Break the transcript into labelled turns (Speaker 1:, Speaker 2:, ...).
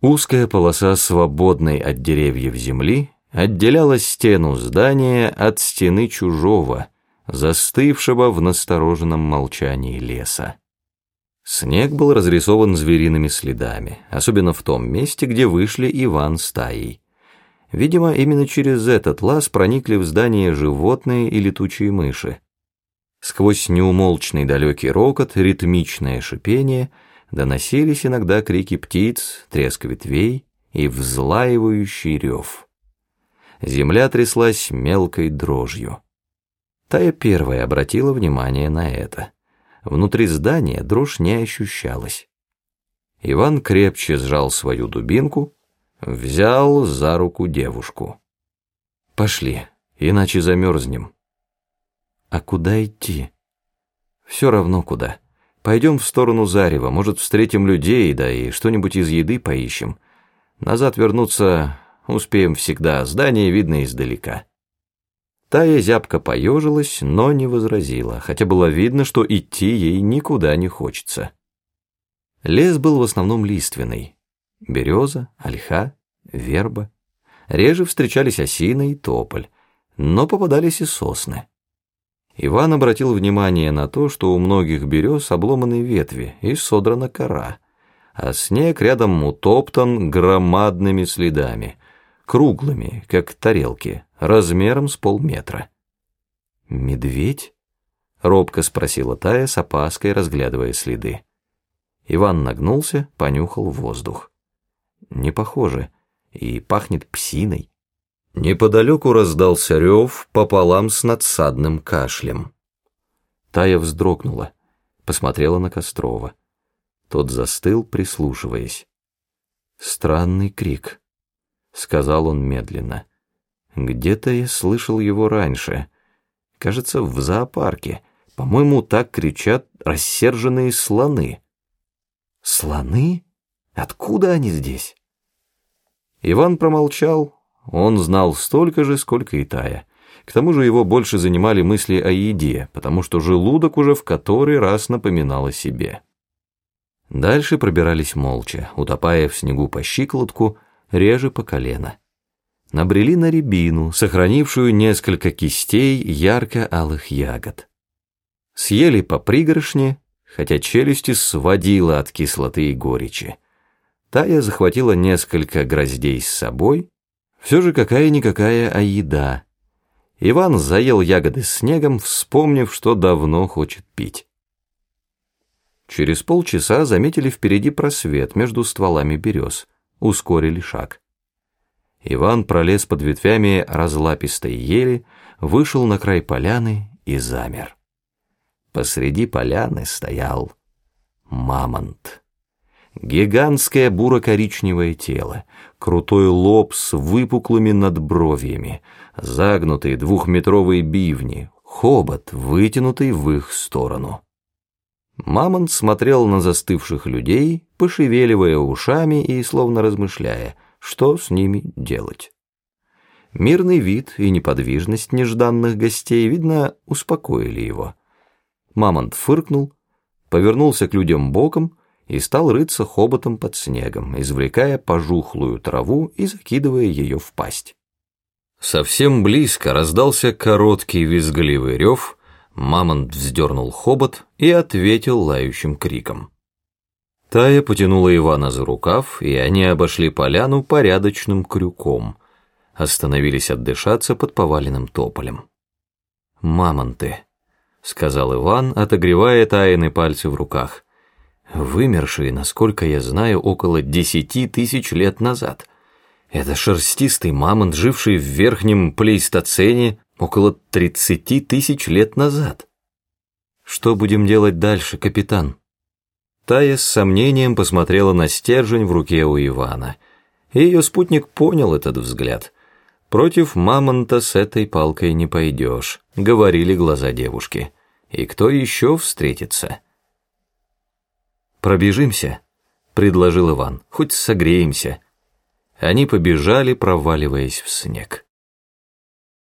Speaker 1: Узкая полоса свободной от деревьев земли отделяла стену здания от стены чужого, застывшего в настороженном молчании леса. Снег был разрисован звериными следами, особенно в том месте, где вышли Иван с Таей. Видимо, именно через этот лаз проникли в здание животные и летучие мыши. Сквозь неумолчный далекий рокот, ритмичное шипение — доносились иногда крики птиц, треск ветвей и взлаивающий рев. Земля тряслась мелкой дрожью. Тая первая обратила внимание на это. Внутри здания дрожь не ощущалась. Иван крепче сжал свою дубинку, взял за руку девушку. «Пошли, иначе замерзнем». «А куда идти?» «Все равно куда». Пойдем в сторону Зарева, может, встретим людей, да и что-нибудь из еды поищем. Назад вернуться успеем всегда, здание видно издалека». Тая зябко поежилась, но не возразила, хотя было видно, что идти ей никуда не хочется. Лес был в основном лиственный. Береза, ольха, верба. Реже встречались осина и тополь, но попадались и сосны. Иван обратил внимание на то, что у многих берез обломаны ветви и содрана кора, а снег рядом утоптан громадными следами, круглыми, как тарелки, размером с полметра. «Медведь?» — робко спросила Тая с опаской, разглядывая следы. Иван нагнулся, понюхал воздух. «Не похоже, и пахнет псиной». Неподалеку раздался рев пополам с надсадным кашлем. Тая вздрогнула, посмотрела на Кострова. Тот застыл, прислушиваясь. «Странный крик», — сказал он медленно. «Где-то я слышал его раньше. Кажется, в зоопарке. По-моему, так кричат рассерженные слоны». «Слоны? Откуда они здесь?» Иван промолчал, он знал столько же, сколько и Тая. К тому же его больше занимали мысли о еде, потому что желудок уже в который раз напоминал о себе. Дальше пробирались молча, утопая в снегу по щиколотку, реже по колено. Набрели на рябину, сохранившую несколько кистей ярко-алых ягод. Съели по пригоршне, хотя челюсти сводила от кислоты и горечи. Тая захватила несколько гроздей с собой, все же какая-никакая, а еда. Иван заел ягоды снегом, вспомнив, что давно хочет пить. Через полчаса заметили впереди просвет между стволами берез, ускорили шаг. Иван пролез под ветвями разлапистой ели, вышел на край поляны и замер. Посреди поляны стоял мамонт. Гигантское буро-коричневое тело, крутой лоб с выпуклыми надбровьями, загнутые двухметровые бивни, хобот, вытянутый в их сторону. Мамонт смотрел на застывших людей, пошевеливая ушами и словно размышляя, что с ними делать. Мирный вид и неподвижность нежданных гостей, видно, успокоили его. Мамонт фыркнул, повернулся к людям боком, и стал рыться хоботом под снегом, извлекая пожухлую траву и закидывая ее в пасть. Совсем близко раздался короткий визгливый рев, мамонт вздернул хобот и ответил лающим криком. Тая потянула Ивана за рукав, и они обошли поляну порядочным крюком, остановились отдышаться под поваленным тополем. «Мамонты», — сказал Иван, отогревая Таины пальцы в руках — вымершие, насколько я знаю, около десяти тысяч лет назад. Это шерстистый мамонт, живший в верхнем плейстоцене около тридцати тысяч лет назад. Что будем делать дальше, капитан? Тая с сомнением посмотрела на стержень в руке у Ивана. Ее спутник понял этот взгляд. Против мамонта с этой палкой не пойдешь, говорили глаза девушки. И кто еще встретится? «Пробежимся», — предложил Иван, — «хоть согреемся». Они побежали, проваливаясь в снег.